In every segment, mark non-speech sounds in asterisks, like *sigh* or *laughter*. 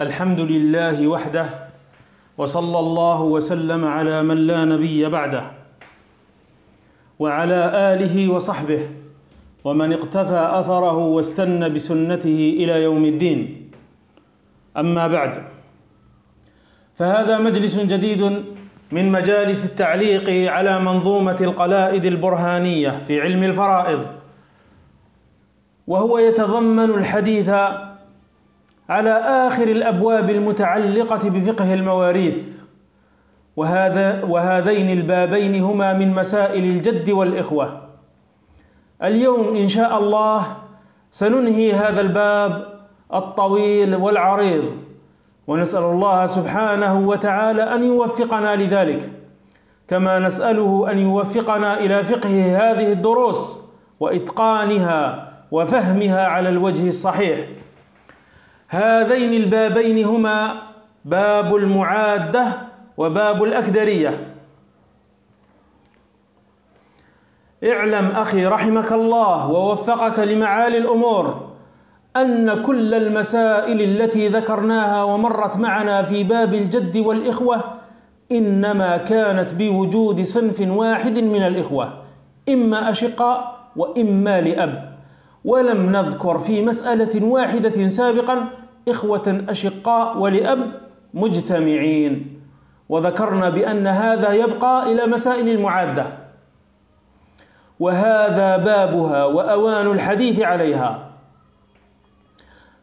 الحمد لله وحده وصلى الله وسلم على من لا نبي بعده وعلى آله وصحبه ومن اقتفى أثره واستنى بسنته إلى يوم الدين. أما بعد فهذا مجلس جديد من مجالس التعليق على منظومة القلائد البرهانية في علم الفرائض وهو يتضمن الحديث على آخر الأبواب المتعلقة بفقه المواريث. وهذا وهذين البابين هما من مسائل الجد والإخوة. اليوم إن شاء الله سننهي هذا الباب الطويل والعريض. ونسأل الله سبحانه وتعالى أن يوفقنا لذلك. كما نسأله أن يوفقنا إلى فقه هذه الدروس وإتقانها وفهمها على الوجه الصحيح. هذين البابين هما باب المعادة وباب الأكدرية. اعلم أخي رحمك الله ووفقك لمعالي الأمور أن كل المسائل التي ذكرناها ومرت معنا في باب الجد والإخوة إنما كانت بوجود صنف واحد من الإخوة إما أشقاء وإما لأب. ولم نذكر في مسألة واحدة سابقا إخوة أشقاء ولأب مجتمعين. وذكرنا بأن هذا يبقى إلى مسائل المعادة. وهذا بابها وأوان الحديث عليها.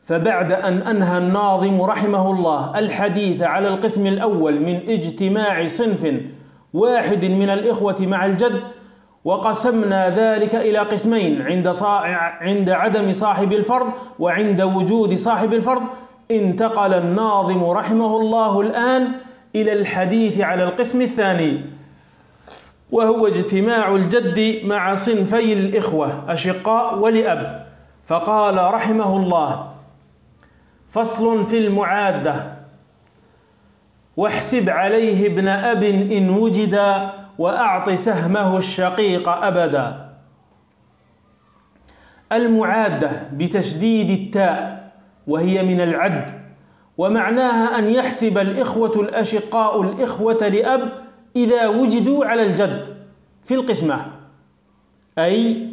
فبعد أن أنهى الناظم رحمه الله الحديث على القسم الأول من اجتماع صنف واحد من الإخوة مع الجد وقسمنا ذلك إلى قسمين عند, عند عدم صاحب الفرض وعند وجود صاحب الفرض. انتقل الناظم رحمه الله الآن إلى الحديث على القسم الثاني وهو اجتماع الجد مع صنفي الإخوة أشقاء ولأب. فقال رحمه الله فصل في المعادة واحسب عليه ابن أب إن وجد وأعط سهمه الشقيق أبدا. المعادة بتشديد التاء وهي من العد ومعناها أن يحسب الإخوة الأشقاء الإخوة لأب إذا وجدوا على الجد في القسمة. أي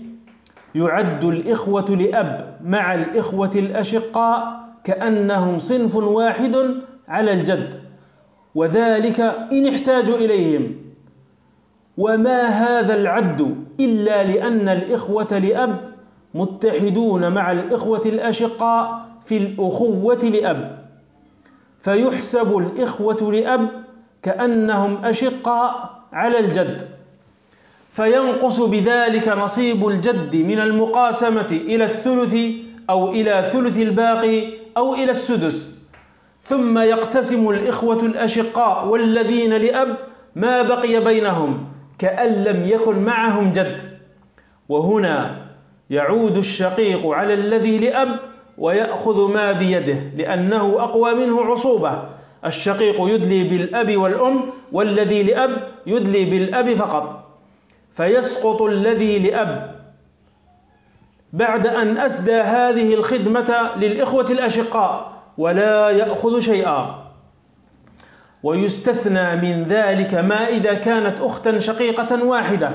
يعد الإخوة لأب مع الإخوة الأشقاء كأنهم صنف واحد على الجد وذلك إن احتاجوا إليهم. وما هذا العد إلا لأن الإخوة لأب متحدون مع الإخوة الأشقاء في الأخوة لأب. فيحسب الإخوة لأب كأنهم أشقاء على الجد. فينقص بذلك نصيب الجد من المقاسمة إلى الثلث أو إلى ثلث الباقي أو إلى السدس. ثم يقتسم الإخوة الأشقاء والذين لأب ما بقي بينهم. كأن لم يكن معهم جد. وهنا يعود الشقيق على الذي لأب ويأخذ ما بيده لأنه أقوى منه عصوبة. الشقيق يدلي بالأب والأم والذي لأب يدلي بالأب فقط. فيسقط الذي لأب. بعد أن أسدى هذه الخدمة للإخوة الأشقاء ولا يأخذ شيئا. ويستثنى من ذلك ما إذا كانت أختا شقيقة واحدة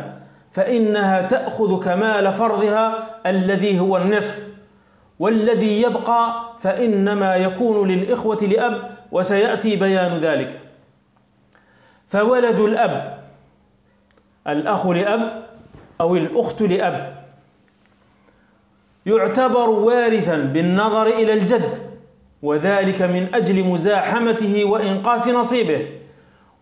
فإنها تأخذ كمال فرضها الذي هو النصف. والذي يبقى فإنما يكون للإخوة لأب وسيأتي بيان ذلك. فولد الأب الأخ لأب أو الأخت لأب يعتبر وارثا بالنظر إلى الجد. وذلك من أجل مزاحمته وإنقاص نصيبه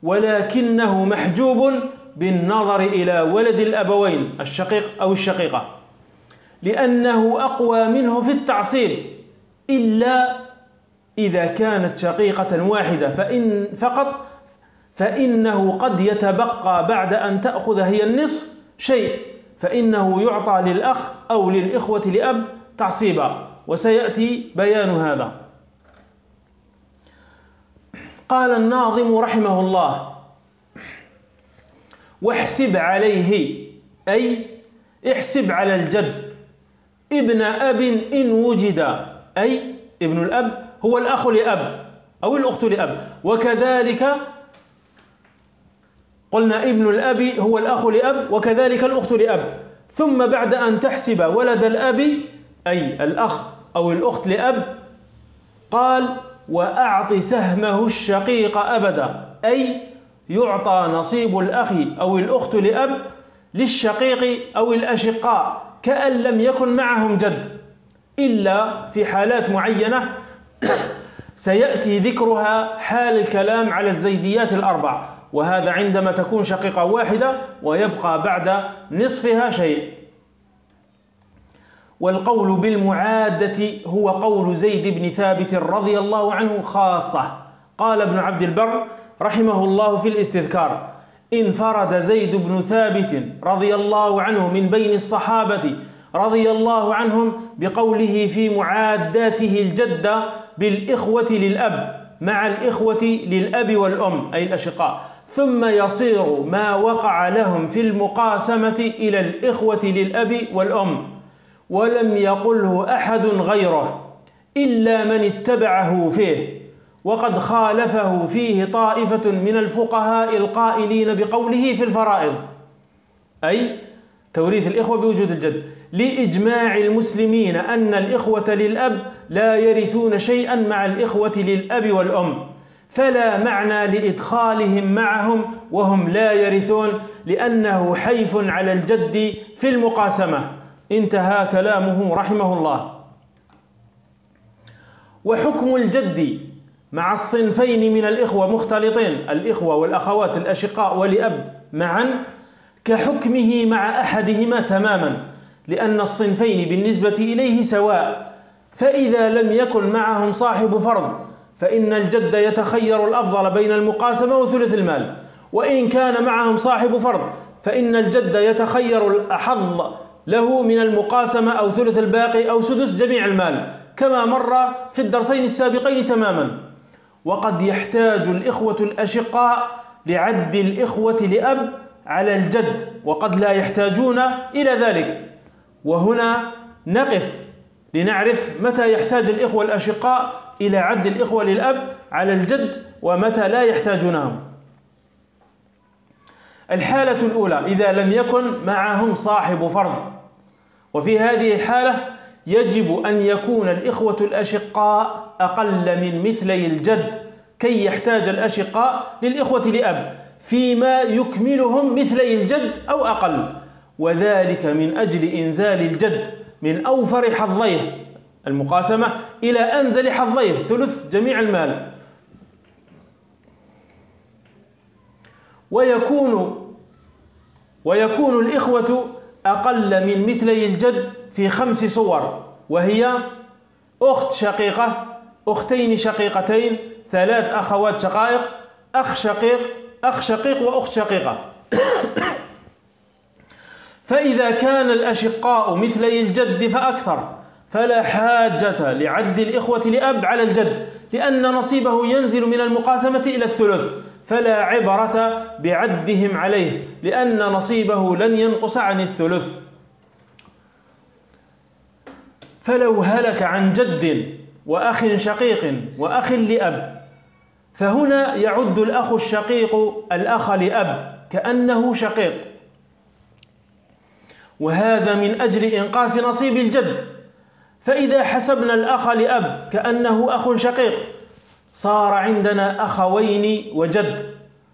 ولكنه محجوب بالنظر إلى ولد الأبوين الشقيق أو الشقيقة لأنه أقوى منه في التعصيب إلا إذا كانت شقيقة واحدة فإن فقط فإنه قد يتبقى بعد أن تأخذ هي النصف شيء فإنه يعطى للأخ أو للإخوة لأب تعصيبا وسيأتي بيان هذا. قال الناظم رحمه الله. واحسب عليه أي احسب على الجد. ابن أب إن وجد أي ابن الأب هو الأخ لأب أو الأخت لأب. وكذلك قلنا ابن الأب هو الأخ لأب وكذلك الأخت لأب. ثم بعد أن تحسب ولد الأب أي الأخ أو الأخت لأب قال وأعط سهمه الشقيق أبدا أي يعطى نصيب الأخ أو الأخت لأب للشقيق أو الأشقاء كأن لم يكن معهم جد. إلا في حالات معينة *coughs* سيأتي ذكرها حال الكلام على الزيديات الأربع وهذا عندما تكون شقيقة واحدة ويبقى بعد نصفها شيء. والقول بالمعادة هو قول زيد بن ثابت رضي الله عنه خاصة. قال ابن عبد البر رحمه الله في الاستذكار انفرد زيد بن ثابت رضي الله عنه من بين الصحابة رضي الله عنهم بقوله في معاداته الجدة بالإخوة للأب مع الإخوة للأب والأم أي الأشقاء. ثم يصير ما وقع لهم في المقاسمة إلى الإخوة للأب والأم. ولم يقله أحد غيره إلا من اتبعه فيه وقد خالفه فيه طائفة من الفقهاء القائلين بقوله في الفرائض أي توريث الإخوة بوجود الجد لإجماع المسلمين أن الإخوة للأب لا يرثون شيئا مع الإخوة للأب والأم فلا معنى لإدخالهم معهم وهم لا يرثون لأنه حيف على الجد في المقاسمة. انتهى كلامه رحمه الله. وحكم الجد مع الصنفين من الإخوة مختلطين الإخوة والأخوات الأشقاء ولأب معا كحكمه مع أحدهما تماما لأن الصنفين بالنسبة إليه سواء. فإذا لم يكن معهم صاحب فرض فإن الجد يتخير الأفضل بين المقاسمة وثلث المال. وإن كان معهم صاحب فرض فإن الجد يتخير الأحظ له من المقاسمة أو ثلث الباقي أو سدس جميع المال كما مر في الدرسين السابقين تماما. وقد يحتاج الإخوة الأشقاء لعد الإخوة لأب على الجد وقد لا يحتاجون إلى ذلك. وهنا نقف لنعرف متى يحتاج الإخوة الأشقاء إلى عد الإخوة للأب على الجد ومتى لا يحتاجونهم. الحالة الأولى إذا لم يكن معهم صاحب فرض. وفي هذه الحالة يجب أن يكون الإخوة الأشقاء أقل من مثلي الجد كي يحتاج الأشقاء للإخوة لأب فيما يكملهم مثلي الجد أو أقل. وذلك من أجل إنزال الجد من أوفر حظيه المقاسمة إلى أنزل حظيه ثلث جميع المال. ويكون ويكون الإخوة أقل من مثلي الجد في خمس صور وهي أخت شقيقة أختين شقيقتين ثلاث أخوات شقائق أخ شقيق أخ شقيق وأخت شقيقة. *coughs* فإذا كان الأشقاء مثلي الجد فأكثر فلا حاجة لعد الإخوة لأب على الجد لأن نصيبه ينزل من المقاسمة إلى الثلث. فلا عبرة بعدهم عليه لأن نصيبه لن ينقص عن الثلث. فلو هلك عن جد وأخ شقيق وأخ لأب فهنا يعد الأخ الشقيق الأخ لأب كأنه شقيق. وهذا من أجل إنقاص نصيب الجد. فإذا حسبنا الأخ لأب كأنه أخ شقيق. صار عندنا أخوين وجد.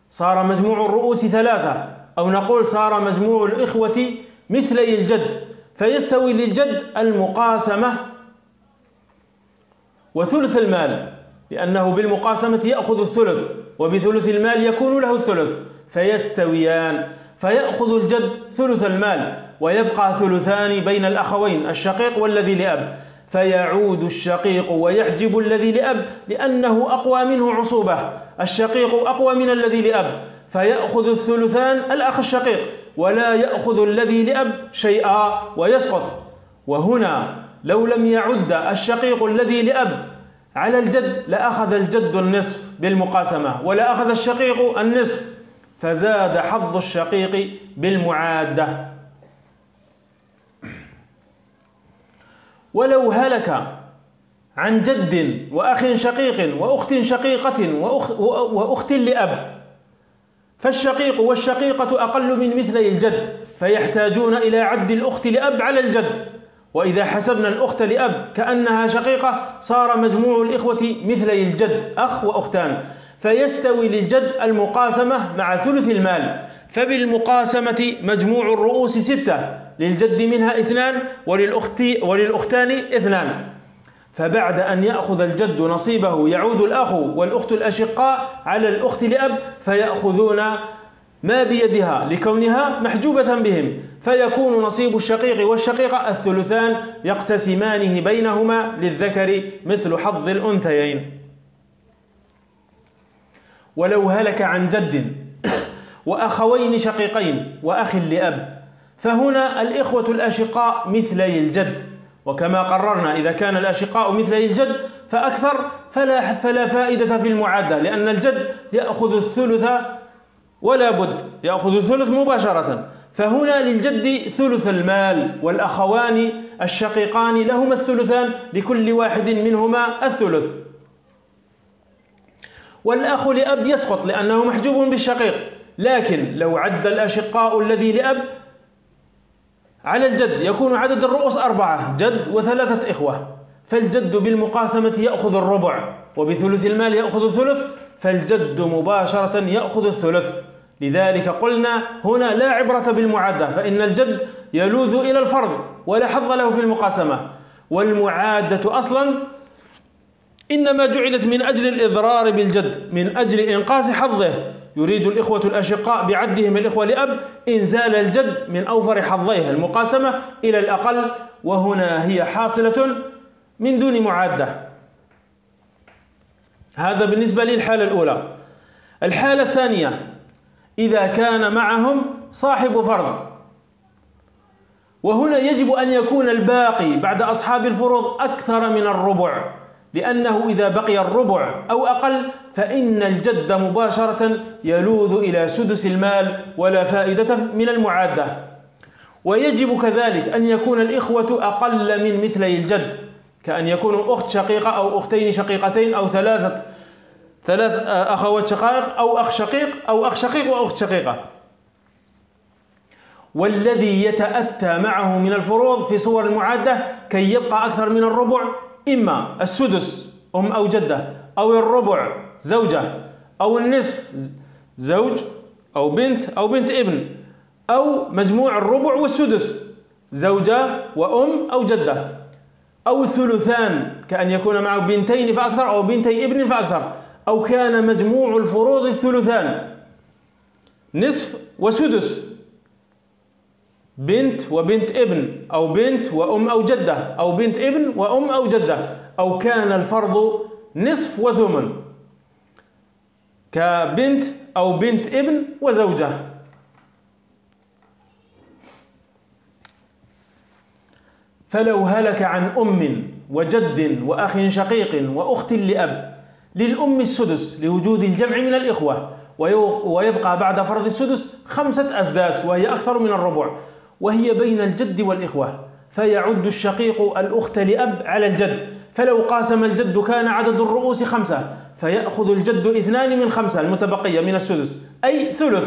صار مجموع الرؤوس ثلاثة أو نقول صار مجموع الإخوة مثلي الجد. فيستوي للجد المقاسمة وثلث المال لأنه بالمقاسمة يأخذ الثلث وبثلث المال يكون له الثلث. فيستويان فيأخذ الجد ثلث المال ويبقى ثلثان بين الأخوين الشقيق والذي لأب. فيعود الشقيق ويحجب الذي لأب لأنه أقوى منه عصوبة. الشقيق أقوى من الذي لأب. فيأخذ الثلثان الأخ الشقيق ولا يأخذ الذي لأب شيئا ويسقط. وهنا لو لم يعد الشقيق الذي لأب على الجد لأخذ الجد النصف بالمقاسمة ولا أخذ الشقيق النصف. فزاد حظ الشقيق بالمعادة. ولو هلك عن جد وأخ شقيق وأخت شقيقة وأخ, وأخت لأب فالشقيق والشقيقة أقل من مثلي الجد فيحتاجون إلى عد الأخت لأب على الجد. وإذا حسبنا الأخت لأب كأنها شقيقة صار مجموع الإخوة مثلي الجد أخ وأختان. فيستوي للجد المقاسمة مع ثلث المال فبالمقاسمة مجموع الرؤوس ستة. للجد منها اثنان وللأخت وللأختان اثنان. فبعد أن يأخذ الجد نصيبه يعود الأخ والأخت الأشقاء على الأخت لأب فيأخذون ما بيدها لكونها محجوبة بهم. فيكون نصيب الشقيق والشقيقة الثلثان يقتسمانه بينهما للذكر مثل حظ الأنثيين. ولو هلك عن جد *coughs* وأخوين شقيقين وأخ لأب فهنا الإخوة الأشقاء مثلي الجد. وكما قررنا إذا كان الأشقاء مثلي الجد فأكثر فلا, فلا فائدة في المعادة لأن الجد يأخذ الثلث ولا بد يأخذ الثلث مباشرة. فهنا للجد ثلث المال والأخوان الشقيقان لهما الثلثان لكل واحد منهما الثلث. والأخ لأب يسقط لأنه محجوب بالشقيق. لكن لو عد الأشقاء الذي لأب على الجد يكون عدد الرؤوس أربعة جد وثلاثة إخوة. فالجد بالمقاسمة يأخذ الربع وبثلث المال يأخذ الثلث فالجد مباشرة يأخذ الثلث. لذلك قلنا هنا لا عبرة بالمعادة فإن الجد يلوذ إلى الفرض ولا حظ له في المقاسمة. والمعادة أصلا إنما جعلت من أجل الإضرار بالجد من أجل إنقاص حظه. يريد الإخوة الأشقاء بعدهم الإخوة لأب إنزال الجد من أوفر حظيه المقاسمة إلى الأقل وهنا هي حاصلة من دون معادة. هذا بالنسبة للحالة الأولى. الحالة الثانية إذا كان معهم صاحب فرض. وهنا يجب أن يكون الباقي بعد أصحاب الفروض أكثر من الربع. لأنه إذا بقي الربع أو أقل فإن الجد مباشرة يلوذ إلى سدس المال ولا فائدة من المعادة. ويجب كذلك أن يكون الإخوة أقل من مثلي الجد كأن يكونوا أخت شقيقة أو أختين شقيقتين أو ثلاثة ثلاث أخوات شقائق أو أخ شقيق أو أخ شقيق وأخت شقيقة. والذي يتأتى معه من الفروض في صور المعادة كي يبقى أكثر من الربع إما السدس أم أو جدة أو الربع زوجة أو النصف زوج أو بنت أو بنت ابن أو مجموع الربع والسدس زوجة وأم أو جدة. أو الثلثان كأن يكون معه بنتين فأكثر أو بنتي ابن فأكثر. أو كان مجموع الفروض الثلثان نصف وسدس. بنت وبنت ابن أو بنت وأم أو جدة أو بنت ابن وأم أو جدة أو كان الفرض نصف وثمن كبنت أو بنت ابن وزوجة. فلو هلك عن أم وجد وأخ شقيق وأخت لأب للأم السدس لوجود الجمع من الإخوة ويبقى بعد فرض السدس خمسة أسداس وهي أكثر من الربع. وهي بين الجد والإخوة فيعد الشقيق الأخت لأب على الجد. فلو قاسم الجد كان عدد الرؤوس خمسة فيأخذ الجد اثنان من خمسة المتبقية من السدس أي ثلث.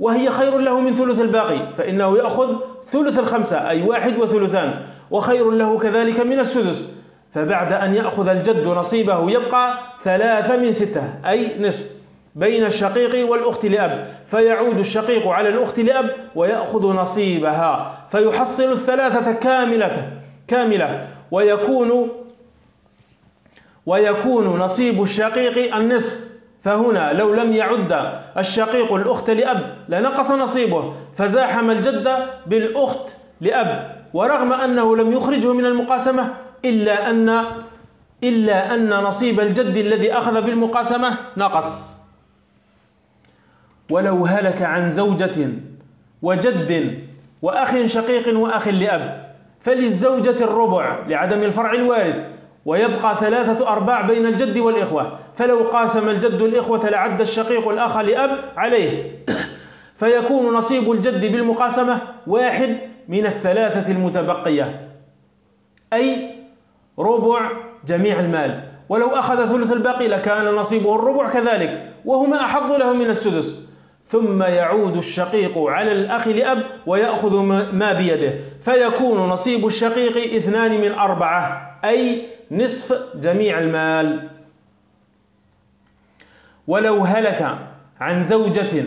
وهي خير له من ثلث الباقي فإنه يأخذ ثلث الخمسة أي واحد وثلثان. وخير له كذلك من السدس فبعد أن يأخذ الجد نصيبه يبقى ثلاثة من ستة أي نصف. بين الشقيق والأخت لأب فيعود الشقيق على الأخت لأب ويأخذ نصيبها فيحصل الثلاثة كاملة كاملة ويكون ويكون نصيب الشقيق النصف فهنا لو لم يعد الشقيق الأخت لأب لنقص نصيبه فزاحم الجد بالأخت لأب ورغم أنه لم يخرجه من المقاسمة إلا أن إلا أن نصيب الجد الذي أخذ بالمقاسمة نقص. ولو هلك عن زوجة وجد وأخ شقيق وأخ لأب فللزوجة الربع لعدم الفرع الوارد ويبقى ثلاثة أرباع بين الجد والإخوة. فلو قاسم الجد الإخوة لعد الشقيق الأخ لأب عليه فيكون نصيب الجد بالمقاسمة واحد من الثلاثة المتبقية. أي ربع جميع المال. ولو أخذ ثلث الباقي لكان نصيبه الربع كذلك وهما أحظ له من السدس. ثم يعود الشقيق على الأخ لأب ويأخذ ما بيده. فيكون نصيب الشقيق اثنان من أربعة أي نصف جميع المال. ولو هلك عن زوجة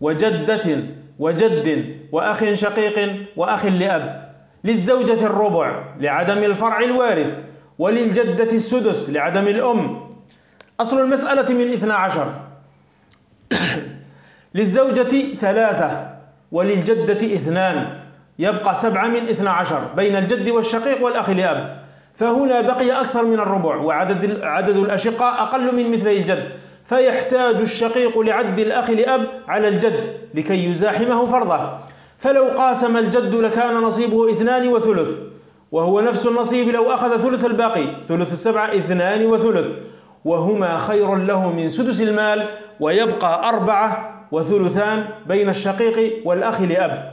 وجدة وجد وأخ شقيق وأخ لأب للزوجة الربع لعدم الفرع الوارث وللجدة السدس لعدم الأم. أصل المسألة من اثنا عشر. للزوجة ثلاثة وللجدة اثنان. يبقى سبعة من اثنا عشر بين الجد والشقيق والأخ لأب. فهنا بقي أكثر من الربع وعدد عدد الأشقاء أقل من مثل الجد. فيحتاج الشقيق لعد الأخ لأب على الجد لكي يزاحمه فرضه. فلو قاسم الجد لكان نصيبه اثنان وثلث وهو نفس النصيب لو أخذ ثلث الباقي ثلث السبعة اثنان وثلث. وهما خير له من سدس المال ويبقى أربعة وثلثان بين الشقيق والأخ لأب.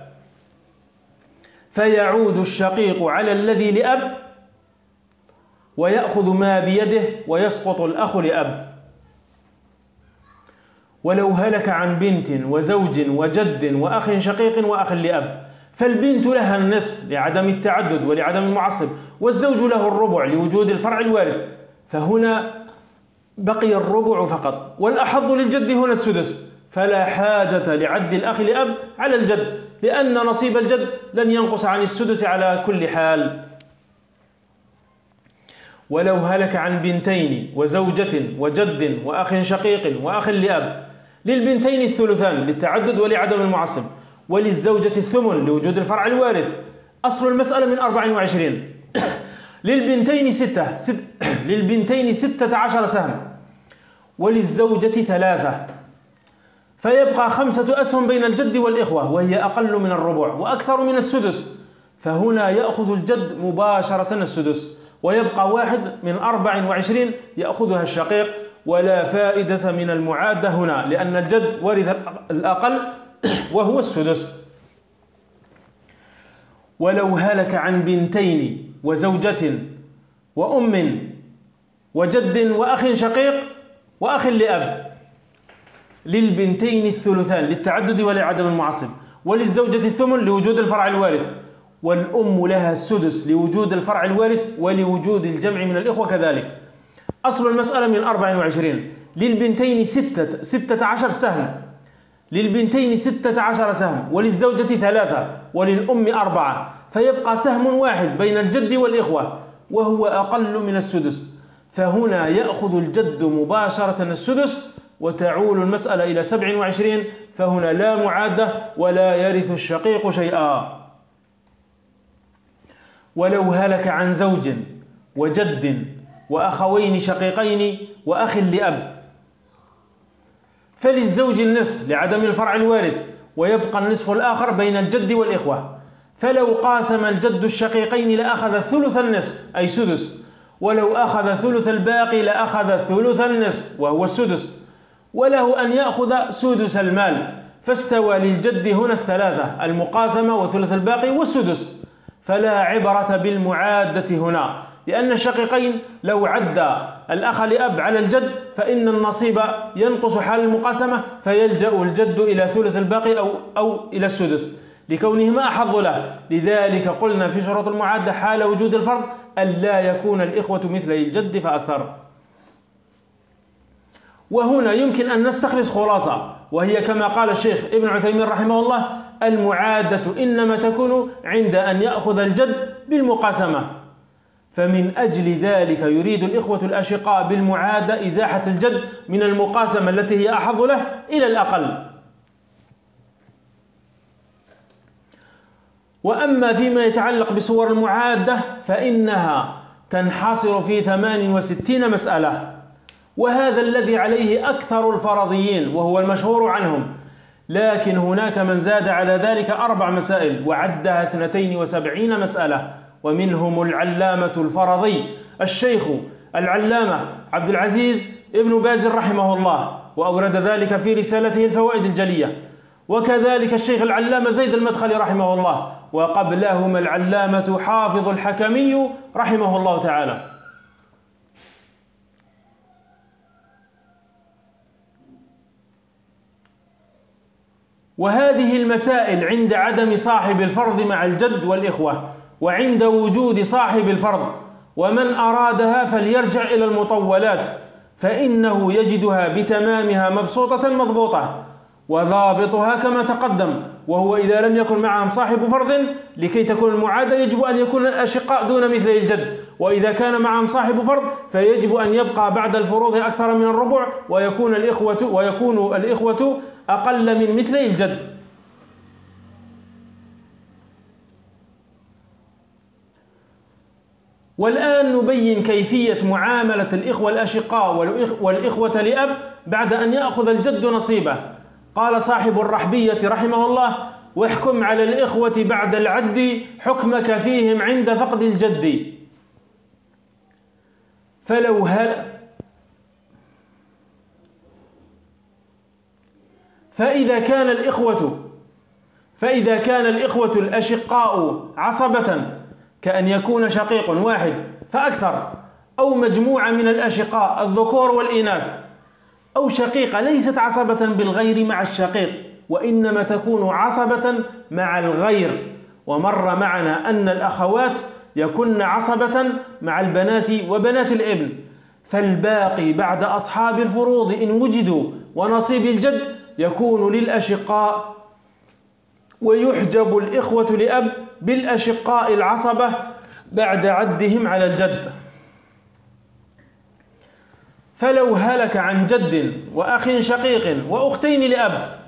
فيعود الشقيق على الذي لأب ويأخذ ما بيده ويسقط الأخ لأب. ولو هلك عن بنت وزوج وجد وأخ شقيق وأخ لأب. فالبنت لها النصف لعدم التعدد ولعدم المعصب والزوج له الربع لوجود الفرع الوارث. فهنا بقي الربع فقط والأحظ للجد هنا السدس. فلا حاجة لعد الأخ لأب على الجد لأن نصيب الجد لن ينقص عن السدس على كل حال. ولو هلك عن بنتين وزوجة وجد وأخ شقيق وأخ لأب للبنتين الثلثان للتعدد ولعدم المعصب وللزوجة الثمن لوجود الفرع الوارث. أصل المسألة من 24 *coughs* للبنتين ستة ست *coughs* للبنتين ستة عشر سهم وللزوجة ثلاثة. فيبقى خمسة أسهم بين الجد والإخوة وهي أقل من الربع وأكثر من السدس. فهنا يأخذ الجد مباشرة السدس ويبقى واحد من أربع وعشرين يأخذها الشقيق. ولا فائدة من المعادة هنا لأن الجد ورث الأقل *clears throat* وهو السدس. ولو هلك عن بنتين وزوجة وأم وجد وأخ شقيق وأخ لأب للبنتين الثلثان للتعدد ولعدم المعصب وللزوجة الثمن لوجود الفرع الوارث والأم لها السدس لوجود الفرع الوارث ولوجود الجمع من الإخوة كذلك. أصل المسألة من 24 للبنتين ستة, ستة عشر سهم. للبنتين ستة عشر سهم وللزوجة ثلاثة وللأم أربعة. فيبقى سهم واحد بين الجد والإخوة وهو أقل من السدس. فهنا يأخذ الجد مباشرة السدس وتعول المسألة إلى سبع وعشرين فهنا لا معادة ولا يرث الشقيق شيئا. ولو هلك عن زوج وجد وأخوين شقيقين وأخ لأب فللزوج النصف لعدم الفرع الوارث ويبقى النصف الآخر بين الجد والإخوة. فلو قاسم الجد الشقيقين لأخذ ثلث النصف أي سدس. ولو أخذ ثلث الباقي لأخذ ثلث النصف وهو السدس. وله أن يأخذ سدس المال. فاستوى للجد هنا الثلاثة المقاسمة وثلث الباقي والسدس. فلا عبرة بالمعادة هنا لأن الشقيقين لو عد الأخ لأب على الجد فإن النصيب ينقص حال المقاسمة فيلجأ الجد إلى ثلث الباقي أو, أو إلى السدس. لكونهما أحظ له. لذلك قلنا في شروط المعادة حال وجود الفرض ألا يكون الإخوة مثل الجد فأكثر. وهنا يمكن أن نستخلص خلاصة وهي كما قال الشيخ ابن عثيمين رحمه الله المعادة إنما تكون عند أن يأخذ الجد بالمقاسمة. فمن أجل ذلك يريد الإخوة الأشقاء بالمعادة إزاحة الجد من المقاسمة التي هي أحظ له إلى الأقل. وأما فيما يتعلق بصور المعادة فإنها تنحصر في 68 مسألة. وهذا الذي عليه أكثر الفرضيين وهو المشهور عنهم. لكن هناك من زاد على ذلك أربع مسائل وعدها 72 مسألة ومنهم العلامة الفرضي. الشيخ العلامة عبد العزيز ابن باز رحمه الله وأورد ذلك في رسالته الفوائد الجلية. وكذلك الشيخ العلامة زيد المدخلي رحمه الله وقبلهما العلامة حافظ الحكمي رحمه الله تعالى. وهذه المسائل عند عدم صاحب الفرض مع الجد والإخوة وعند وجود صاحب الفرض ومن أرادها فليرجع إلى المطولات فإنه يجدها بتمامها مبسوطة مضبوطة وضابطها كما تقدم وهو إذا لم يكن معهم صاحب فرض لكي تكون المعادة يجب أن يكون الأشقاء دون مثل الجد وإذا كان معهم صاحب فرض فيجب أن يبقى بعد الفروض أكثر من الربع ويكون الإخوة ويكون الإخوة أقل من مثل الجد. والآن نبين كيفية معاملة الإخوة الأشقاء والإخوة لأب بعد أن يأخذ الجد نصيبه. قال صاحب الرحبية رحمه الله واحكم على الإخوة بعد العد حكمك فيهم عند فقد الجد. فلو فإذا كان الإخوة فإذا كان الإخوة الأشقاء عصبة كأن يكون شقيق واحد فأكثر أو مجموعة من الأشقاء الذكور والإناث أو شقيقة ليست عصبة بالغير مع الشقيق وإنما تكون عصبة مع الغير. ومر معنا أن الأخوات يكن عصبة مع البنات وبنات الإبن. فالباقي بعد أصحاب الفروض إن وجدوا ونصيب الجد يكون للأشقاء ويحجب الإخوة لأب بالأشقاء العصبة بعد عدهم على الجد. فلو هلك عن جد وأخ شقيق وأختين لأب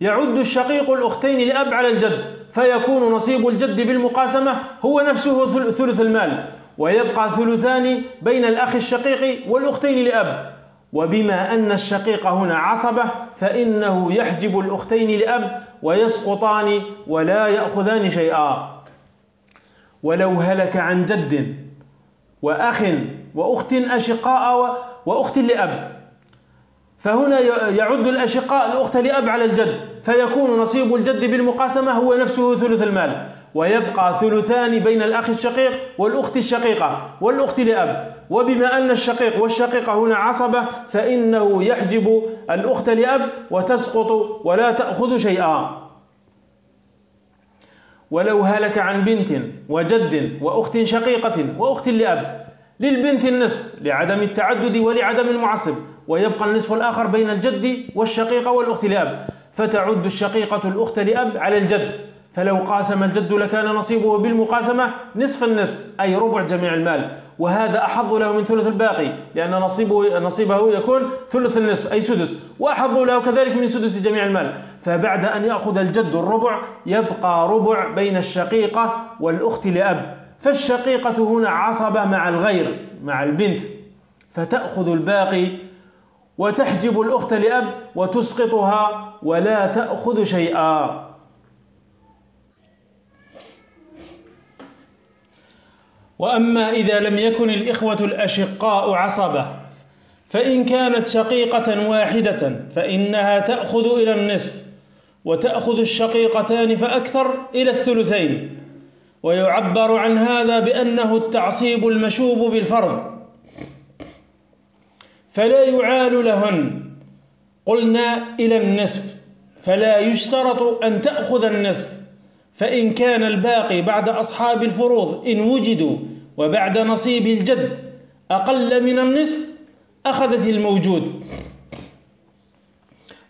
يعد الشقيق الأختين لأب على الجد فيكون نصيب الجد بالمقاسمة هو نفسه ثلث المال ويبقى ثلثان بين الأخ الشقيق والأختين لأب. وبما أن الشقيق هنا عصبة فإنه يحجب الأختين لأب ويسقطان ولا يأخذان شيئا. ولو هلك عن جد وأخ وأخت أشقاء وأخت لأب. فهنا يعد الأشقاء الأخت لأب على الجد فيكون نصيب الجد بالمقاسمة هو نفسه ثلث المال ويبقى ثلثان بين الأخ الشقيق والأخت الشقيقة والأخت لأب. وبما أن الشقيق والشقيقة هنا عصبة فإنه يحجب الأخت لأب وتسقط ولا تأخذ شيئا. ولو هلك عن بنت وجد وأخت شقيقة وأخت لأب للبنت النصف لعدم التعدد ولعدم المعصب ويبقى النصف الآخر بين الجد والشقيقة والأخت لأب. فتعد الشقيقة الأخت لأب على الجد. فلو قاسم الجد لكان نصيبه بالمقاسمة نصف النصف أي ربع جميع المال. وهذا أحظ له من ثلث الباقي لأن نصيبه, نصيبه يكون ثلث النصف أي سدس وأحظ له كذلك من سدس جميع المال. فبعد أن يأخذ الجد الربع يبقى ربع بين الشقيقة والأخت لأب. فالشقيقة هنا عصبة مع الغير مع البنت. فتأخذ الباقي وتحجب الأخت لأب وتسقطها ولا تأخذ شيئا. وأما إذا لم يكن الإخوة الأشقاء عصبة فإن كانت شقيقة واحدة فإنها تأخذ إلى النصف وتأخذ الشقيقتان فأكثر إلى الثلثين. ويعبر عن هذا بأنه التعصيب المشوب بالفرض. فلا يعال لهن. قلنا إلى النصف فلا يشترط أن تأخذ النصف. فإن كان الباقي بعد أصحاب الفروض إن وجدوا وبعد نصيب الجد أقل من النصف أخذت الموجود.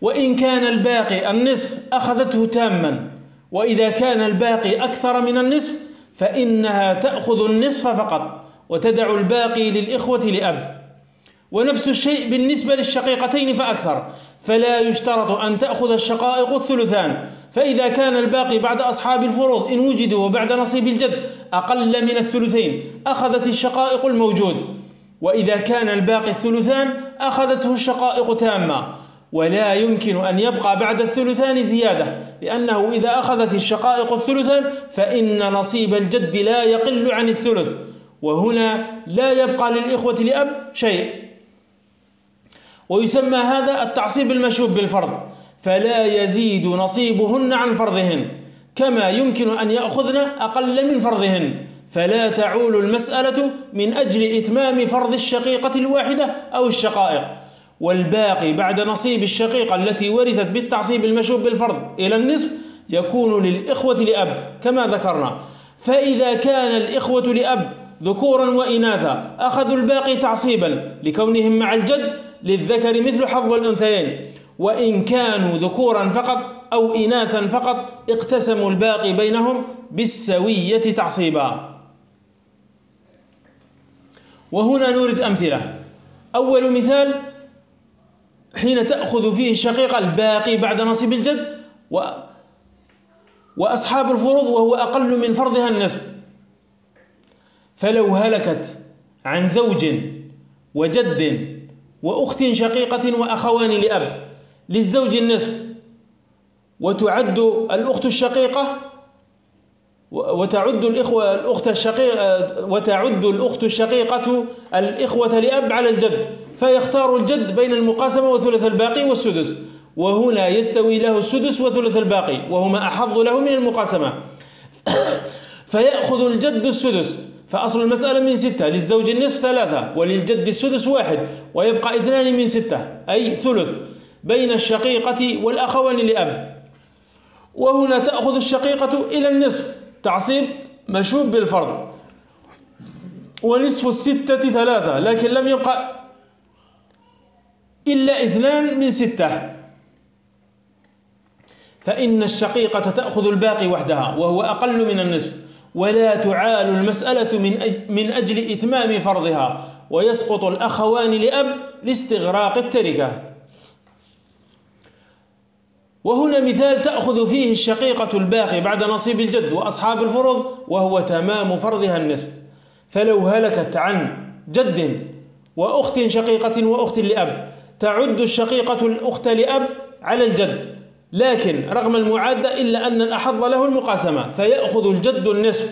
وإن كان الباقي النصف أخذته تاما وإذا كان الباقي أكثر من النصف فإنها تأخذ النصف فقط وتدع الباقي للإخوة لأب. ونفس الشيء بالنسبة للشقيقتين فأكثر فلا يشترط أن تأخذ الشقائق الثلثان. فإذا كان الباقي بعد أصحاب الفروض إن وجدوا وبعد نصيب الجد أقل من الثلثين أخذت الشقائق الموجود. وإذا كان الباقي الثلثان أخذته الشقائق تامة. ولا يمكن أن يبقى بعد الثلثان زيادة لأنه إذا أخذت الشقائق الثلثان فإن نصيب الجد لا يقل عن الثلث. وهنا لا يبقى للإخوة لأب شيء. ويسمى هذا التعصيب المشوب بالفرض فلا يزيد نصيبهن عن فرضهن. كما يمكن أن يأخذن أقل من فرضهن. فلا تعول المسألة من أجل إتمام فرض الشقيقة الواحدة أو الشقائق. والباقي بعد نصيب الشقيقة التي ورثت بالتعصيب المشوب بالفرض إلى النصف يكون للإخوة لأب كما ذكرنا. فإذا كان الإخوة لأب ذكورا وإناثا أخذوا الباقي تعصيبا لكونهم مع الجد للذكر مثل حظ الأنثيين. وإن كانوا ذكورا فقط أو إناثا فقط اقتسموا الباقي بينهم بالسوية تعصيبا. وهنا نورد أمثلة. أول مثال حين تأخذ فيه الشقيقة الباقي بعد نصيب الجد و وأصحاب الفروض وهو أقل من فرضها النصف. فلو هلكت عن زوج وجد وأخت شقيقة وأخوان لأب للزوج النصف. وتعد الأخت الشقيقة وتعد الإخوة الأخت الشقيقة وتعد الأخت الشقيقة الإخوة لأب على الجد فيختار الجد بين المقاسمة وثلث الباقي والسدس. وهنا يستوي له السدس وثلث الباقي وهما أحظ له من المقاسمة. *coughs* فيأخذ الجد السدس. فأصل المسألة من ستة للزوج النصف ثلاثة وللجد السدس واحد ويبقى اثنان من ستة أي ثلث. بين الشقيقة والأخوان لأب. وهنا تأخذ الشقيقة إلى النصف. تعصيب مشوب بالفرض. ونصف الستة ثلاثة لكن لم يبقى إلا اثنان من ستة. فإن الشقيقة تأخذ الباقي وحدها وهو أقل من النصف. ولا تعال المسألة من أجل إتمام فرضها. ويسقط الأخوان لأب لاستغراق التركة. وهنا مثال تأخذ فيه الشقيقة الباقي بعد نصيب الجد وأصحاب الفرض وهو تمام فرضها النصف. فلو هلكت عن جد وأخت شقيقة وأخت لأب تعد الشقيقة الأخت لأب على الجد. لكن رغم المعادة إلا أن الأحظ له المقاسمة فيأخذ الجد النصف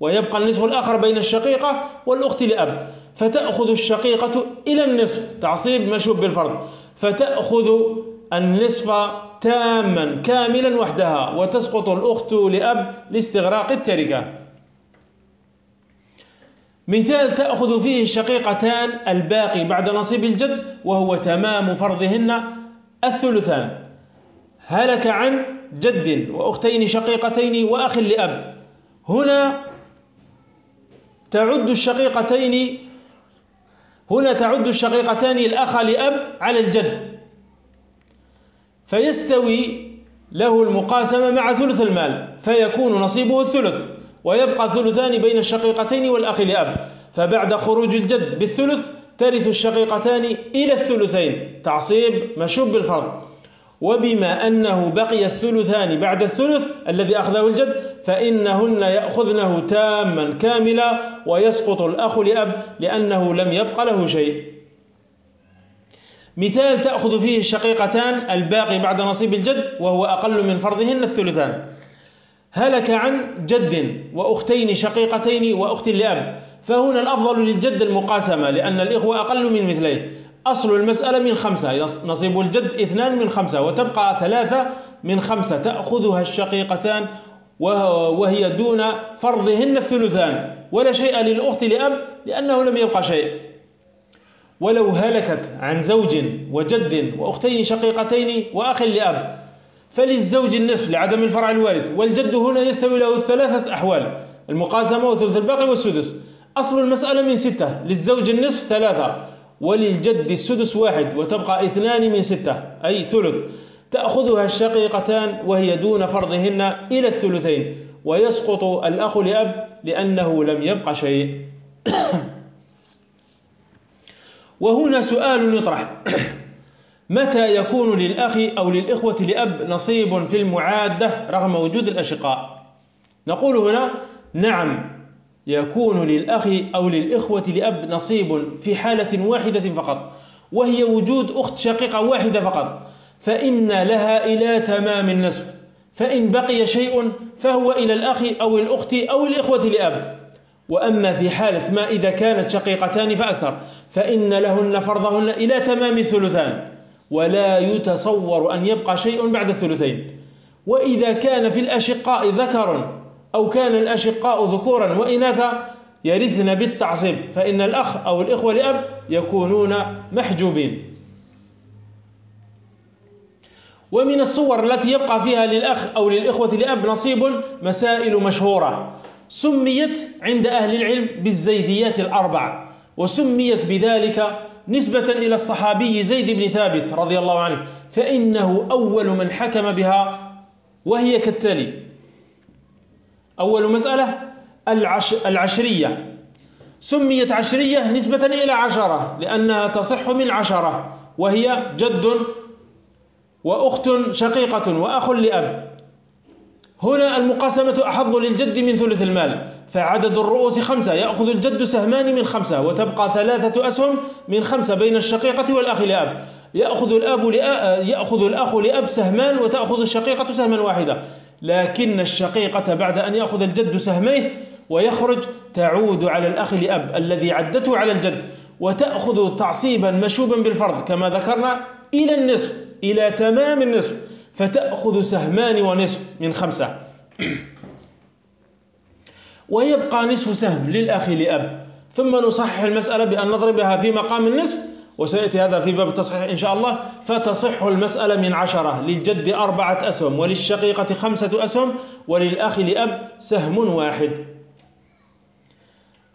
ويبقى النصف الآخر بين الشقيقة والأخت لأب. فتأخذ الشقيقة إلى النصف تعصيب مشوب بالفرض. فتأخذ النصف تاما كاملا وحدها. وتسقط الأخت لأب لاستغراق التركة. مثال تأخذ فيه الشقيقتان الباقي بعد نصيب الجد وهو تمام فرضهن الثلثان. هلك عن جد وأختين شقيقتين وأخ لأب. هنا تعد الشقيقتين هنا تعد الشقيقتان الأخ لأب على الجد. فيستوي له المقاسمة مع ثلث المال فيكون نصيبه الثلث ويبقى ثلثان بين الشقيقتين والأخ لأب. فبعد خروج الجد بالثلث ترث الشقيقتان إلى الثلثين. تعصيب مشوب بالفرض. وبما أنه بقي الثلثان بعد الثلث الذي أخذه الجد فإنهن يأخذنه تاما كاملا ويسقط الأخ لأب لأنه لم يبق له شيء. مثال تأخذ فيه الشقيقتان الباقي بعد نصيب الجد وهو أقل من فرضهن الثلثان. هلك عن جد وأختين شقيقتين وأخت لأب. فهنا الأفضل للجد المقاسمة لأن الإخوة أقل من مثليه. أصل المسألة من خمسة نصيب الجد اثنان من خمسة وتبقى ثلاثة من خمسة. تأخذها الشقيقتان وهي دون فرضهن الثلثان. ولا شيء للأخت لأب لأنه لم يبقى شيء. ولو هلكت عن زوج وجد وأختين شقيقتين وأخ لأب فللزوج النصف لعدم الفرع الوارث والجد هنا يستوي له الثلاثة أحوال المقاسمة وثلث الباقي والسدس. أصل المسألة من ستة للزوج النصف ثلاثة وللجد السدس واحد وتبقى اثنان من ستة أي ثلث. تأخذها الشقيقتان وهي دون فرضهن إلى الثلثين ويسقط الأخ لأب لأنه لم يبق شيء. *coughs* وهنا سؤال يطرح. *clears throat* متى يكون للأخ أو للإخوة لأب نصيب في المعادة رغم وجود الأشقاء؟ نقول هنا نعم يكون للأخ أو للإخوة لأب نصيب في حالة واحدة فقط وهي وجود أخت شقيقة واحدة فقط فإن لها إلى تمام النصف فإن بقي شيء فهو إلى الأخ أو الأخت أو الإخوة لأب. وأما في حالة ما إذا كانت شقيقتان فأكثر فإن لهن فرضهن إلى تمام الثلثان ولا يتصور أن يبقى شيء بعد الثلثين. وإذا كان في الأشقاء ذكر أو كان الأشقاء ذكورا وإناثا يرثن بالتعصيب فإن الأخ أو الإخوة لأب يكونون محجوبين. ومن الصور التي يبقى فيها للأخ أو للإخوة لأب نصيب مسائل مشهورة. سميت عند أهل العلم بالزيديات الأربع وسميت بذلك نسبة إلى الصحابي زيد بن ثابت رضي الله عنه فإنه أول من حكم بها وهي كالتالي أول مسألة العش العشرية. سميت عشرية نسبة إلى عشرة لأنها تصح من عشرة وهي جد وأخت شقيقة وأخ لأب. هنا المقاسمة أحظ للجد من ثلث المال فعدد الرؤوس خمسة يأخذ الجد سهمان من خمسة وتبقى ثلاثة أسهم من خمسة بين الشقيقة والأخ لأب. يأخذ الأب يأخذ الأخ لأب سهمان وتأخذ الشقيقة سهما واحدة. لكن الشقيقة بعد أن يأخذ الجد سهميه ويخرج تعود على الأخ لأب الذي عدته على الجد وتأخذ تعصيبا مشوبا بالفرض كما ذكرنا إلى النصف إلى تمام النصف. فتأخذ سهمان ونصف من خمسة. ويبقى نصف سهم للأخ لأب. ثم نصحح المسألة بأن نضربها في مقام النصف وسيأتي هذا في باب التصحيح إن شاء الله. فتصح المسألة من عشرة للجد أربعة أسهم وللشقيقة خمسة أسهم وللأخ لأب سهم واحد.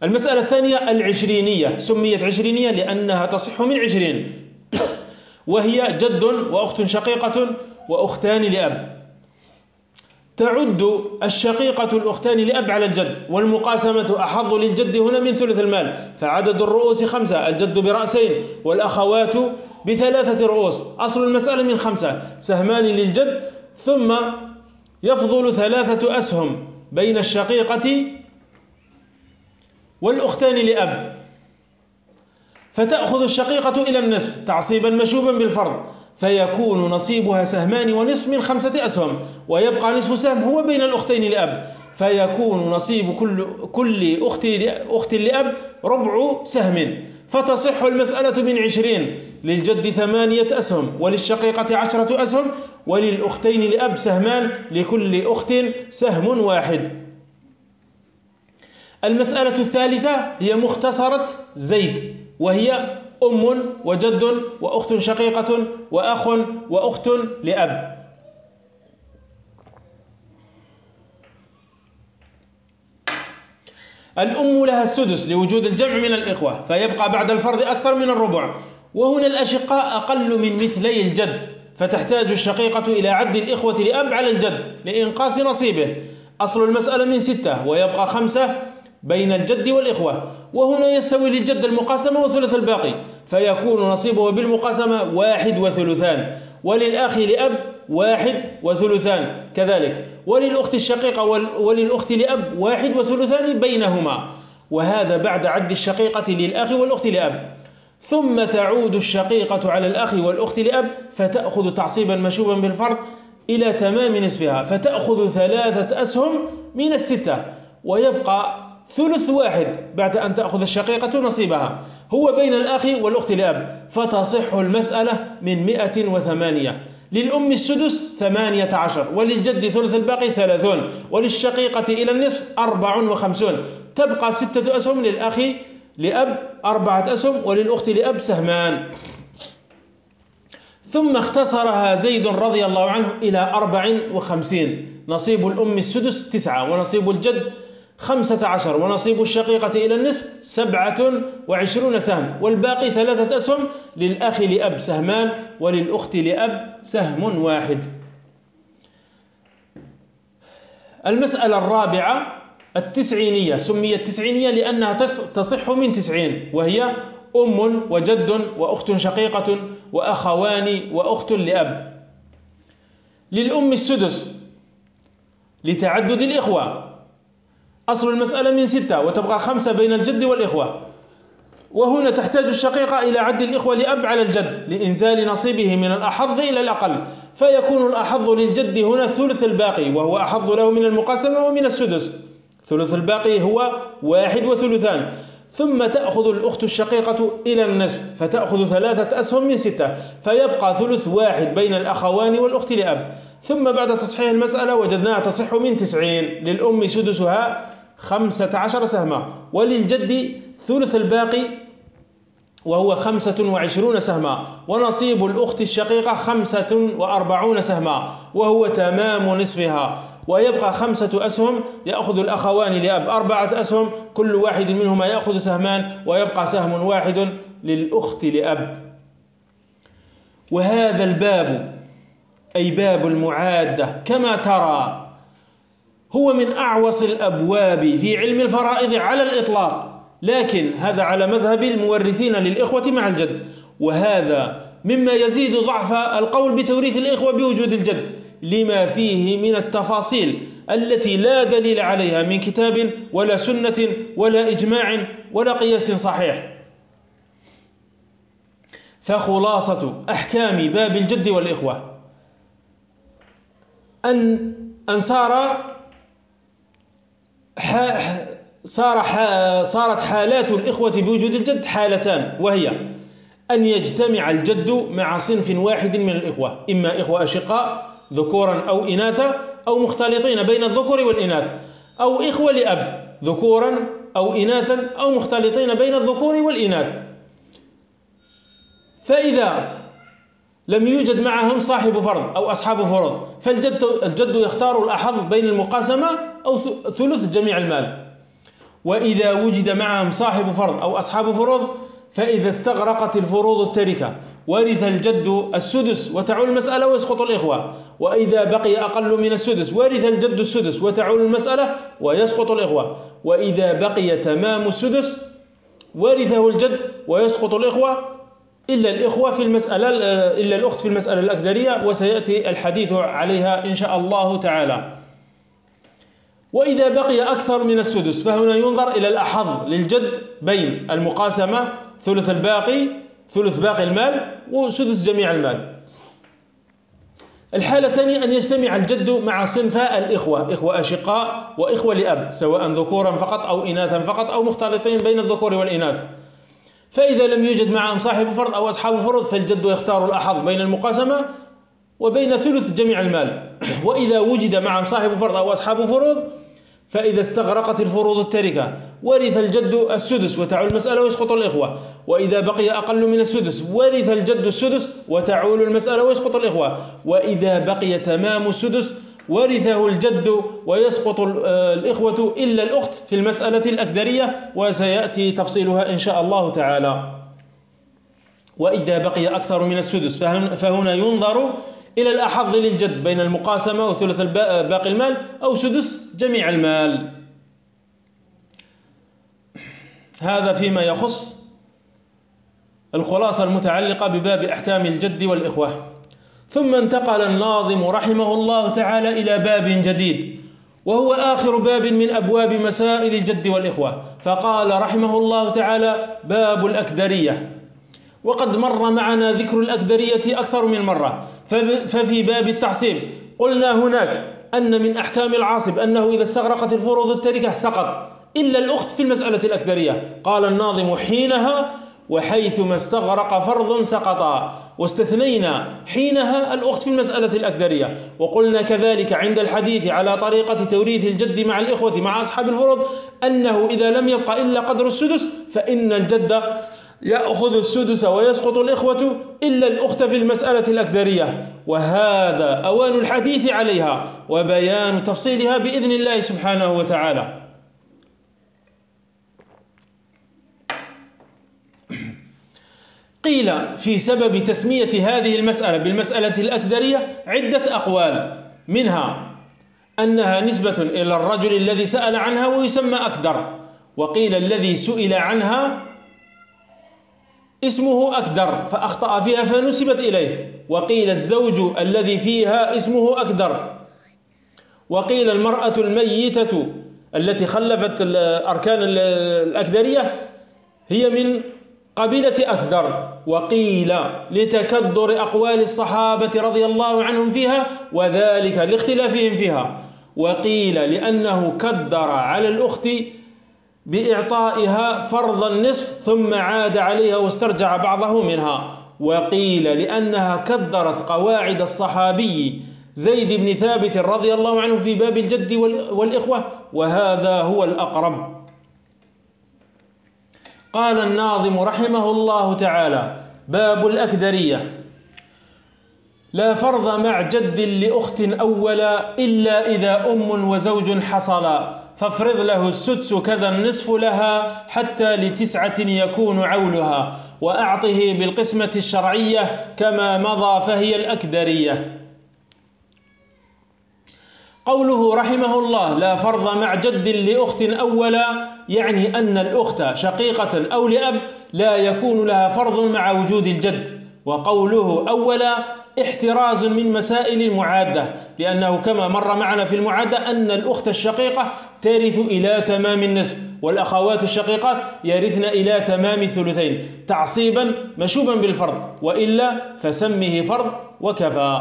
المسألة الثانية العشرينية سميت عشرينية لأنها تصح من عشرين. *coughs* وهي جد وأخت شقيقة وأختان لأب. تعد الشقيقة الأختان لأب على الجد والمقاسمة أحظ للجد هنا من ثلث المال. فعدد الرؤوس خمسة الجد برأسين والأخوات بثلاثة رؤوس. أصل المسألة من خمسة سهمان للجد ثم يفضل ثلاثة أسهم بين الشقيقة والأختان لأب. فتأخذ الشقيقة إلى النصف تعصيبا مشوبا بالفرض. فيكون نصيبها سهمان ونصف من خمسة أسهم ويبقى نصف سهم هو بين الأختين لأب. فيكون نصيب كل, كل أخت, لأب ربع سهم. فتصح المسألة من عشرين للجد ثمانية أسهم وللشقيقة عشرة أسهم وللأختين لأب سهمان لكل أخت سهم واحد. المسألة الثالثة هي مختصرة زيد وهي أم وجد وأخت شقيقة وأخ وأخت لأب. الأم لها السدس لوجود الجمع من الإخوة فيبقى بعد الفرض أكثر من الربع. وهنا الأشقاء أقل من مثلي الجد فتحتاج الشقيقة إلى عد الإخوة لأب على الجد لإنقاص نصيبه. أصل المسألة من ستة ويبقى خمسة بين الجد والإخوة. وهنا يستوي للجد المقاسمة وثلث الباقي فيكون نصيبه بالمقاسمة واحد وثلثان وللأخ لأب واحد وثلثان كذلك. وللأخت الشقيقة وللأخت لأب واحد وثلثان بينهما وهذا بعد عد الشقيقة للأخ والأخت لأب. ثم تعود الشقيقة على الأخ والأخت لأب فتأخذ تعصيبا مشوبا بالفرض إلى تمام نصفها فتأخذ ثلاثة أسهم من الستة ويبقى ثلث واحد بعد أن تأخذ الشقيقة نصيبها. هو بين الأخ والأخت لأب فتصح المسألة من مئة وثمانية. للأم السدس ثمانية عشر وللجد ثلث الباقي ثلاثون وللشقيقة إلى النصف أربع وخمسون. تبقى ستة أسهم للأخ لأب أربعة أسهم وللأخت لأب سهمان. ثم اختصرها زيد رضي الله عنه إلى أربع وخمسين. نصيب الأم السدس تسعة ونصيب الجد خمسة عشر ونصيب الشقيقة إلى النصف سبعة وعشرون سهم والباقي ثلاثة أسهم للأخ لأب سهمان وللأخت لأب سهم واحد. المسألة الرابعة التسعينية سميت تسعينية لأنها تصح من تسعين وهي أم وجد وأخت شقيقة وأخوان وأخت لأب. للأم السدس لتعدد الإخوة أصل المسألة من ستة وتبقى خمسة بين الجد والإخوة. وهنا تحتاج الشقيقة إلى عد الإخوة لأب على الجد لإنزال نصيبه من الأحظ إلى الأقل. فيكون الأحظ للجد هنا الثلث الباقي وهو أحظ له من المقاسمة ومن السدس. ثلث الباقي هو واحد وثلثان. ثم تأخذ الأخت الشقيقة إلى النصف فتأخذ ثلاثة أسهم من ستة. فيبقى ثلث واحد بين الأخوان والأخت لأب. ثم بعد تصحيح المسألة وجدناها تصح من تسعين للأم سدسها خمسة عشر سهما وللجد ثلث الباقي وهو خمسة وعشرون سهما ونصيب الأخت الشقيقة خمسة وأربعون سهما وهو تمام نصفها ويبقى خمسة أسهم يأخذ الأخوان لأب أربعة أسهم كل واحد منهما يأخذ سهمان ويبقى سهم واحد للأخت لأب. وهذا الباب أي باب المعادة كما ترى هو من أعوص الأبواب في علم الفرائض على الإطلاق. لكن هذا على مذهب المورثين للإخوة مع الجد. وهذا مما يزيد ضعف القول بتوريث الإخوة بوجود الجد. لما فيه من التفاصيل التي لا دليل عليها من كتاب ولا سنة ولا إجماع ولا قياس صحيح. فخلاصة أحكام باب الجد والإخوة. أن أن صار صار صارت حالات الإخوة بوجود الجد حالتان وهي أن يجتمع الجد مع صنف واحد من الإخوة إما إخوة أشقاء ذكورا أو إناثا أو مختلطين بين الذكور والإناث أو إخوة لأب ذكورا أو إناثا أو مختلطين بين الذكور والإناث. فإذا لم يوجد معهم صاحب فرض أو أصحاب فرض فالجد الجد يختار الأحظ بين المقاسمة أو ثلث جميع المال. وإذا وجد معهم صاحب فرض أو أصحاب فروض فإذا استغرقت الفروض التركة. ورث الجد السدس وتعول المسألة ويسقط الإخوة. وإذا بقي أقل من السدس ورث الجد السدس وتعول المسألة ويسقط الإخوة. وإذا بقي تمام السدس ورثه الجد ويسقط الإخوة. إلا الإخوة في المسألة إلا الأخت في المسألة الأكدرية وسيأتي الحديث عليها إن شاء الله تعالى. وإذا بقي أكثر من السدس فهنا ينظر إلى الأحظ للجد بين المقاسمة ثلث الباقي ثلث باقي المال وسدس جميع المال. الحالة الثانية أن يجتمع الجد مع صنفاء الإخوة إخوة أشقاء وإخوة لأب سواء ذكورا فقط أو إناثا فقط أو مختلطين بين الذكور والإناث. فإذا لم يوجد معهم صاحب فرض أو أصحاب فرض فالجد يختار الأحظ بين المقاسمة وبين ثلث جميع المال. وإذا وجد معهم صاحب فرض أو أصحاب فروض فإذا استغرقت الفروض التركة ورث الجد السدس وتعول المسألة ويسقط الإخوة. وإذا بقي أقل من السدس ورث الجد السدس وتعول المسألة ويسقط الإخوة. وإذا بقي تمام السدس ورثه الجد ويسقط الإخوة إلا الأخت في المسألة الأكدرية وسيأتي تفصيلها إن شاء الله تعالى. وإذا بقي أكثر من السدس فهنا ينظر إلى الأحظ للجد بين المقاسمة وثلث باقي المال أو سدس جميع المال. هذا فيما يخص الخلاصة المتعلقة بباب أحكام الجد والإخوة. ثم انتقل الناظم رحمه الله تعالى إلى باب جديد وهو آخر باب من أبواب مسائل الجد والإخوة. فقال رحمه الله تعالى باب الأكدرية. وقد مر معنا ذكر الأكدرية أكثر من مرة. ففي باب التعصيب قلنا هناك أن من أحكام العاصب أنه إذا استغرقت الفروض التركة سقط إلا الأخت في المسألة الأكدرية قال الناظم حينها وحيثما استغرق فرض سقطا واستثنينا حينها الأخت في المسألة الأكدرية وقلنا كذلك عند الحديث على طريقة توريث الجد مع الإخوة مع أصحاب الفروض أنه إذا لم يبقى إلا قدر السدس فإن الجد يأخذ السدس ويسقط الإخوة إلا الأخت في المسألة الأكدرية وهذا أوان الحديث عليها وبيان تفصيلها بإذن الله سبحانه وتعالى. قيل في سبب تسمية هذه المسألة بالمسألة الأكدرية عدة أقوال. منها أنها نسبة إلى الرجل الذي سأل عنها ويسمى أكدر. وقيل الذي سئل عنها اسمه أكدر فأخطأ فيها فنسبت إليه. وقيل الزوج الذي فيها اسمه أكدر. وقيل المرأة الميتة التي خلفت أركان الأكدرية هي من قبيلة أكدر. وقيل لتكدر أقوال الصحابة رضي الله عنهم فيها وذلك لاختلافهم فيها. وقيل لأنه كدر على الأخت بإعطائها فرض النصف ثم عاد عليها واسترجع بعضه منها. وقيل لأنها كدرت قواعد الصحابي زيد بن ثابت رضي الله عنه في باب الجد والإخوة وهذا هو الأقرب. قال الناظم رحمه الله تعالى باب الأكدرية. لا فرض مع جد لأخت أولا إلا إذا أم وزوج حصلا فافرض له السدس كذا النصف لها حتى لتسعة يكون عولها وأعطه بالقسمة الشرعية كما مضى فهي الأكدرية. قوله رحمه الله لا فرض مع جد لأخت أولا يعني أن الأخت شقيقة أو لأب لا يكون لها فرض مع وجود الجد. وقوله أولا احتراز من مسائل المعادة لأنه كما مر معنا في المعادة أن الأخت الشقيقة ترث إلى تمام النصف. والأخوات الشقيقات يرثن إلى تمام الثلثين تعصيبا مشوبا بالفرض وإلا فسمه فرض وكفى.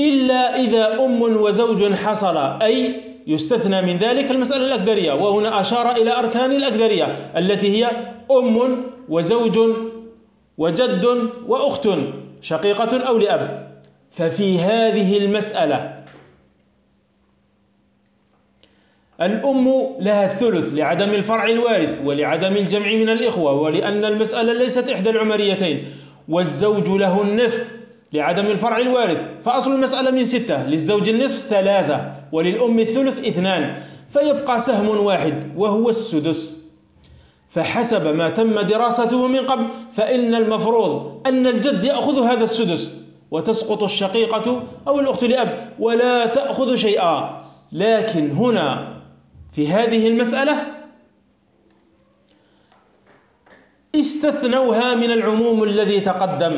إلا إذا أم وزوج حصل أي يستثنى من ذلك المسألة الأكدرية وهنا أشار إلى أركان الأكدرية التي هي أم وزوج وجد وأخت شقيقة أو لأب. ففي هذه المسألة الأم لها الثلث لعدم الفرع الوارث ولعدم الجمع من الإخوة ولأن المسألة ليست إحدى العمريتين والزوج له النصف لعدم الفرع الوارث. فأصل المسألة من ستة للزوج النصف ثلاثة وللأم الثلث اثنان. فيبقى سهم واحد وهو السدس. فحسب ما تم دراسته من قبل فإن المفروض أن الجد يأخذ هذا السدس وتسقط الشقيقة أو الأخت لأب ولا تأخذ شيئا. لكن هنا في هذه المسألة استثنوها من العموم الذي تقدم.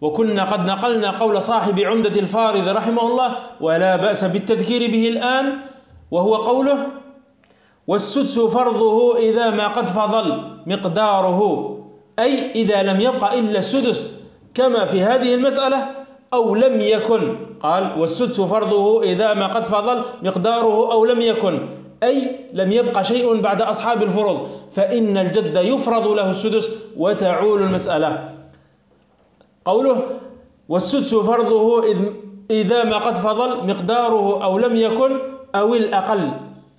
وكنا قد نقلنا قول صاحب عمدة الفارض رحمه الله ولا بأس بالتذكير به الآن وهو قوله والسدس فرضه إذا ما قد فضل مقداره. أي إذا لم يبق إلا السدس كما في هذه المسألة أو لم يكن. قال والسدس فرضه إذا ما قد فضل مقداره أو لم يكن. أي لم يبق شيء بعد أصحاب الفروض فإن الجد يفرض له السدس وتعول المسألة. قوله والسدس فرضه إذا ما قد فضل مقداره أو لم يكن أو الأقل.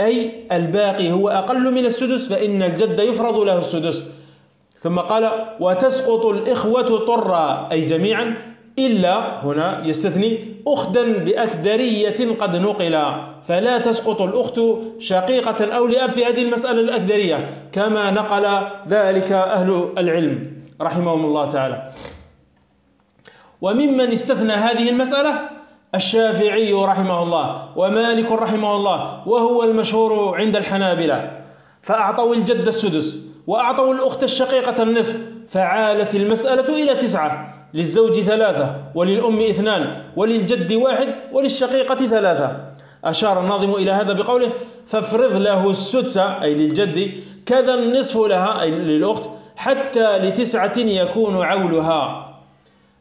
أي الباقي هو أقل من السدس فإن الجد يفرض له السدس. ثم قال وتسقط الإخوة طرا. أي جميعا إلا هنا يستثني أخدا بأكدرية قد نقلا. فلا تسقط الأخت شقيقة أو لأب في هذه المسألة الأكدرية كما نقل ذلك أهل العلم رحمهم الله تعالى. وممن استثنى هذه المسألة الشافعي رحمه الله ومالك رحمه الله وهو المشهور عند الحنابلة. فأعطوا الجد السدس وأعطوا الأخت الشقيقة النصف فعالت المسألة إلى تسعة للزوج ثلاثة وللأم اثنان وللجد واحد وللشقيقة ثلاثة. أشار الناظم إلى هذا بقوله فافرض له السدس أي للجد كذا النصف لها أي للأخت حتى لتسعة يكون عولها.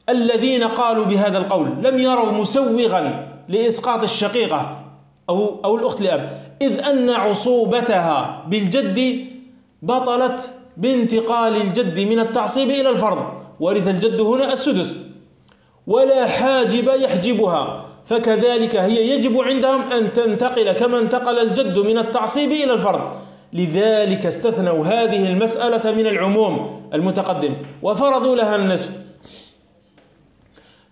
الذين قالوا بهذا القول لم يروا مسوغا لإسقاط الشقيقة أو, أو الأخت لأب إذ أن عصوبتها بالجد بطلت بانتقال الجد من التعصيب إلى الفرض. ورث الجد هنا السدس. ولا حاجب يحجبها. فكذلك هي يجب عندهم أن تنتقل كما انتقل الجد من التعصيب إلى الفرض لذلك استثنوا هذه المسألة من العموم المتقدم وفرضوا لها النصف.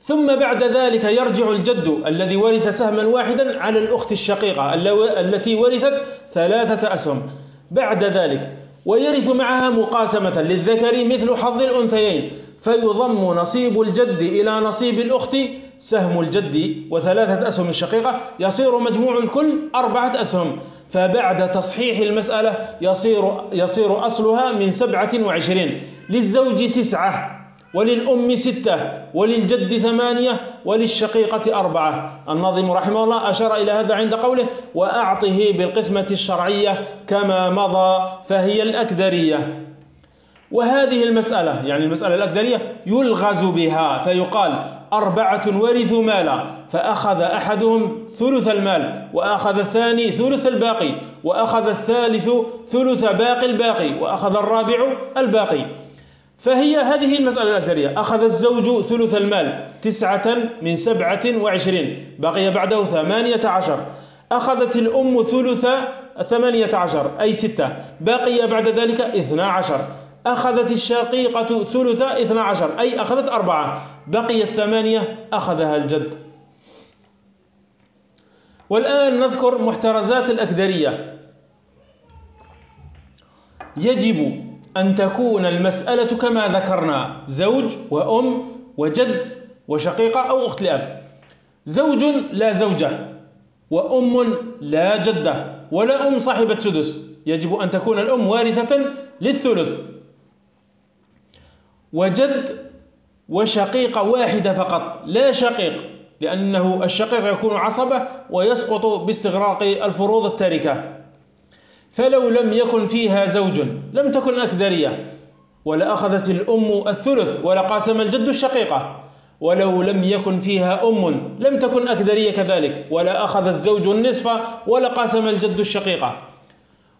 ثم بعد ذلك يرجع الجد الذي ورث سهما واحدا على الأخت الشقيقة التي ورثت ثلاثة أسهم. بعد ذلك ويرث معها مقاسمة للذكر مثل حظ الأنثيين فيضم نصيب الجد إلى نصيب الأخت سهم الجد وثلاثة أسهم الشقيقة يصير مجموع الكل أربعة أسهم. فبعد تصحيح المسألة يصير, يصير أصلها من سبعة وعشرين. للزوج تسعة وللأم ستة وللجد ثمانية وللشقيقة أربعة. الناظم رحمه الله أشار إلى هذا عند قوله وأعطه بالقسمة الشرعية كما مضى فهي الأكدرية. وهذه المسألة يعني المسألة الأكدرية يلغز بها فيقال أربعة ورثوا مالا فأخذ أحدهم ثلث المال وأخذ الثاني ثلث الباقي وأخذ الثالث ثلث باقي الباقي وأخذ الرابع الباقي. فهي هذه المسألة الأثرية. أخذ الزوج ثلث المال تسعة من سبعة وعشرين بقي بعده ثمانية عشر. أخذت الأم ثلث ثمانية عشر أي ستة بقي بعد ذلك اثنا عشر. أخذت الشقيقة ثلث اثنا عشر أي أخذت أربعة بقي الثمانية أخذها الجد. والآن نذكر محترزات الأكدرية. يجب أن تكون المسألة كما ذكرنا زوج وأم وجد وشقيقة أو أخت لأب. زوج لا زوجة وأم لا جدة ولا أم صاحبة سدس. يجب أن تكون الأم وارثة للثلث. وجد وشقيقة واحدة فقط لا شقيق لأنه الشقيق يكون عصبة ويسقط باستغراق الفروض التاركة. فلو لم يكن فيها زوج لم تكن أكدرية ولأخذت الأم الثلث ولقاسم الجد الشقيقة. ولو لم يكن فيها أم لم تكن أكدرية كذلك ولا أخذ الزوج النصف ولقاسم الجد الشقيقة.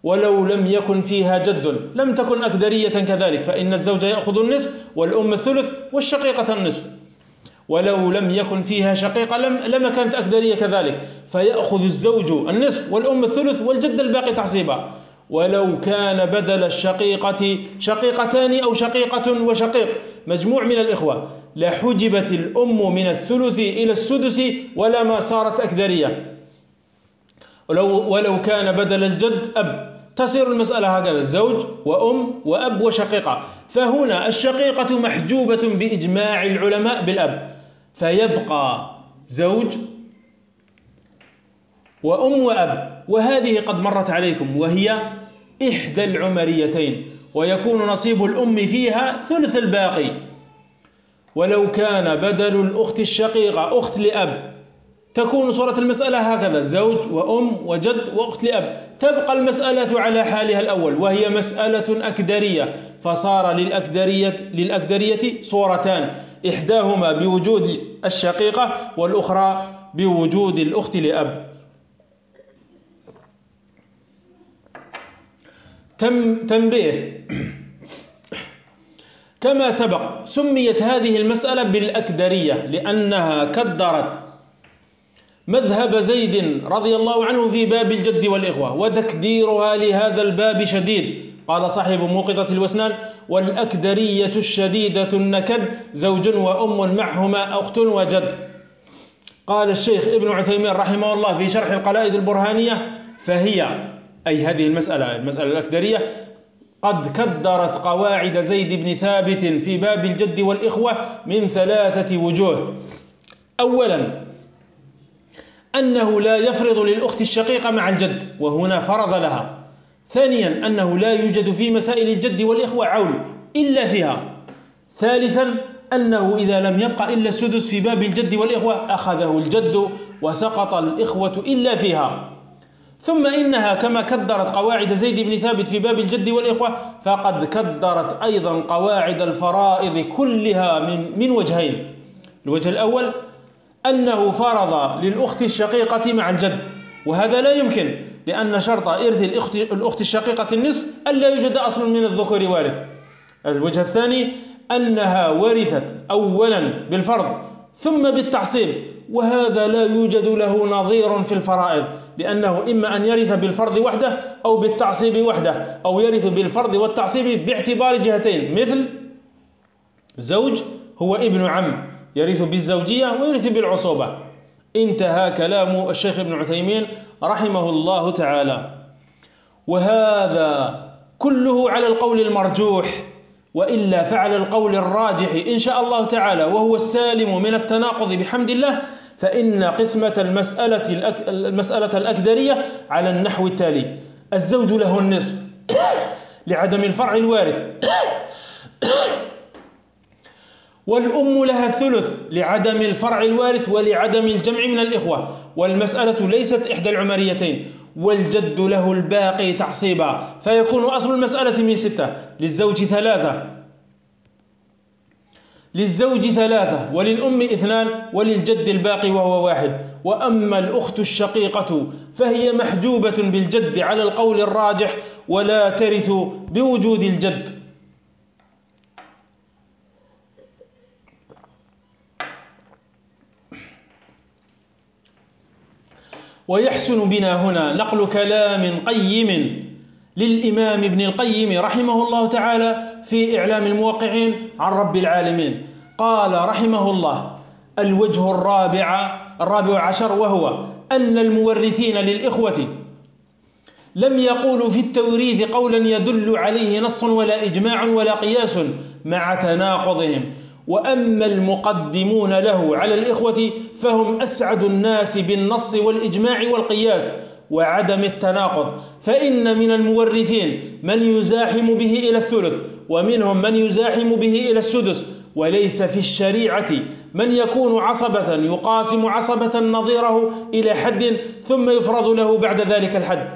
ولو لم يكن فيها جد لم تكن أكدرية كذلك فإن الزوج يأخذ النصف والأم الثلث والشقيقة النصف. ولو لم يكن فيها شقيقة لم لما كانت أكدرية كذلك. فيأخذ الزوج النصف والأم الثلث والجد الباقي تعصيبا ولو كان بدل الشقيقة شقيقتان أو شقيقة وشقيق. مجموع من الإخوة. لحجبت الأم من الثلث إلى السدس ولما صارت أكدرية. ولو, ولو كان بدل الجد أب. تصير المسألة هكذا زوج وأم وأب وشقيقة. فهنا الشقيقة محجوبة بإجماع العلماء بالأب. فيبقى زوج وأم وأب. وهذه قد مرت عليكم وهي إحدى العمريتين. ويكون نصيب الأم فيها ثلث الباقي. ولو كان بدل الأخت الشقيقة أخت لأب تكون صورة المسألة هكذا زوج وأم وجد وأخت لأب. تبقى المسألة على حالها الأول وهي مسألة أكدرية. فصار للأكدرية, للأكدرية صورتان. إحداهما بوجود الشقيقة والأخرى بوجود الأخت لأب. تم تنبيه. كما سبق سميت هذه المسألة بالأكدرية لأنها كدرت. مذهب زيد رضي الله عنه في باب الجد والإخوة وتكديرها لهذا الباب شديد. قال صاحب موقظة الوسنان والأكدرية الشديدة النكد زوج وأم معهما أخت وجد. قال الشيخ ابن عثيمين رحمه الله في شرح القلائد البرهانية فهي أي هذه المسألة المسألة الأكدرية قد كدرت قواعد زيد بن ثابت في باب الجد والإخوة من ثلاثة وجوه. أولا أنه لا يفرض للأخت الشقيقة مع الجد وهنا فرض لها. ثانيا أنه لا يوجد في مسائل الجد والإخوة عول إلا فيها. ثالثا أنه إذا لم يبقى إلا السدس في باب الجد والإخوة أخذه الجد وسقط الإخوة إلا فيها. ثم إنها كما كدرت قواعد زيد بن ثابت في باب الجد والإخوة فقد كدرت أيضا قواعد الفرائض كلها من, من وجهين. الوجه الأول أنه فرض للأخت الشقيقة مع الجد وهذا لا يمكن لأن شرط إرث الأخت, الشقيقة النصف ألا يوجد أصل من الذكور وارث. الوجه الثاني أنها ورثت أولا بالفرض ثم بالتعصيب وهذا لا يوجد له نظير في الفرائض لأنه إما أن يرث بالفرض وحده أو بالتعصيب وحده أو يرث بالفرض والتعصيب باعتبار جهتين مثل زوج هو ابن عم يرث بالزوجية ويرث بالعصوبة. انتهى كلام الشيخ ابن عثيمين رحمه الله تعالى. وهذا كله على القول المرجوح وإلا فعل القول الراجح إن شاء الله تعالى وهو السالم من التناقض بحمد الله فإن قسمة المسألة, المسألة الأكدرية على النحو التالي. الزوج له النصف *coughs* لعدم الفرع الوارث. *coughs* والأم لها الثلث لعدم الفرع الوارث ولعدم الجمع من الإخوة. والمسألة ليست إحدى العمريتين والجد له الباقي تعصيبا فيكون أصل المسألة من ستة. للزوج ثلاثة. للزوج ثلاثة وللأم اثنان وللجد الباقي وهو واحد. وأما الأخت الشقيقة فهي محجوبة بالجد على القول الراجح ولا ترث بوجود الجد. ويحسن بنا هنا نقل كلام قيم للإمام ابن القيم رحمه الله تعالى في إعلام الموقعين عن رب العالمين. قال رحمه الله الوجه الرابع الرابع عشر وهو أن المورثين للإخوة لم يقولوا في التوريث قولا يدل عليه نص ولا إجماع ولا قياس مع تناقضهم. وأما المقدمون له على الإخوة فهم أسعد الناس بالنص والإجماع والقياس وعدم التناقض فإن من المورثين من يزاحم به إلى الثلث ومنهم من يزاحم به إلى السدس وليس في الشريعة من يكون عصبة يقاسم عصبة نظيره إلى حد ثم يفرض له بعد ذلك الحد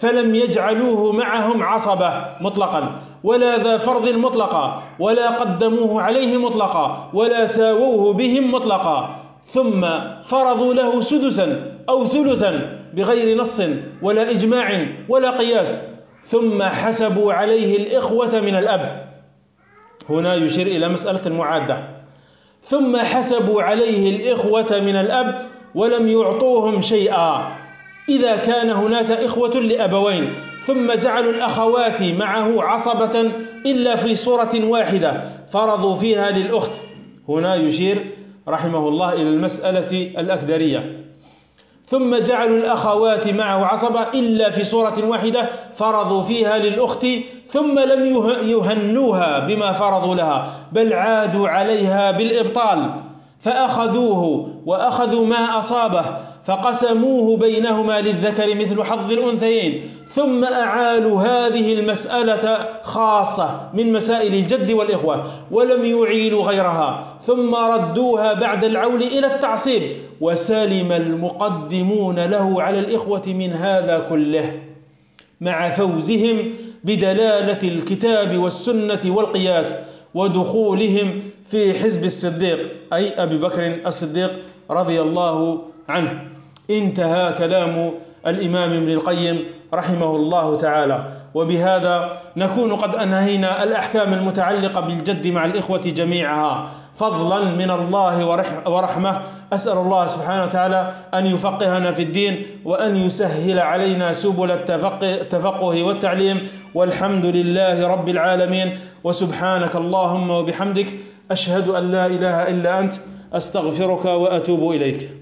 فلم يجعلوه معهم عصبة مطلقا. ولا ذا فرض مطلقا ولا قدموه عليه مطلقا ولا ساووه بهم مطلقا. ثم فرضوا له سدسا أو ثلثا بغير نص ولا إجماع ولا قياس. ثم حسبوا عليه الإخوة من الأب. هنا يشير إلى مسألة المعادة ثم حسبوا عليه الإخوة من الأب ولم يعطوهم شيئا. إذا كان هناك إخوة لأبوين. ثم جعلوا الأخوات معه عصبة إلا في صورة واحدة فرضوا فيها للأخت. هنا يشير رحمه الله إلى المسألة الأكدرية. ثم جعلوا الأخوات معه عصبة إلا في صورة واحدة فرضوا فيها للأخت ثم لم يهنوها بما فرضوا لها بل عادوا عليها بالإبطال فأخذوه وأخذوا ما أصابه فقسموه بينهما للذكر مثل حظ الأنثيين. ثم أعالوا هذه المسألة خاصة من مسائل الجد والإخوة ولم يعيلوا غيرها ثم ردوها بعد العول إلى التعصيب وسلم المقدمون له على الإخوة من هذا كله مع فوزهم بدلالة الكتاب والسنة والقياس ودخولهم في حزب الصديق أي أبي بكر الصديق رضي الله عنه. انتهى كلام الإمام ابن القيم رحمه الله تعالى. وبهذا نكون قد أنهينا الأحكام المتعلقة بالجد مع الإخوة جميعها. فضلا من الله ورحمة. أسأل الله سبحانه وتعالى أن يفقهنا في الدين وأن يسهل علينا سبل التفقه والتعليم. والحمد لله رب العالمين. وسبحانك اللهم وبحمدك أشهد أن لا إله إلا أنت. أستغفرك وأتوب إليك.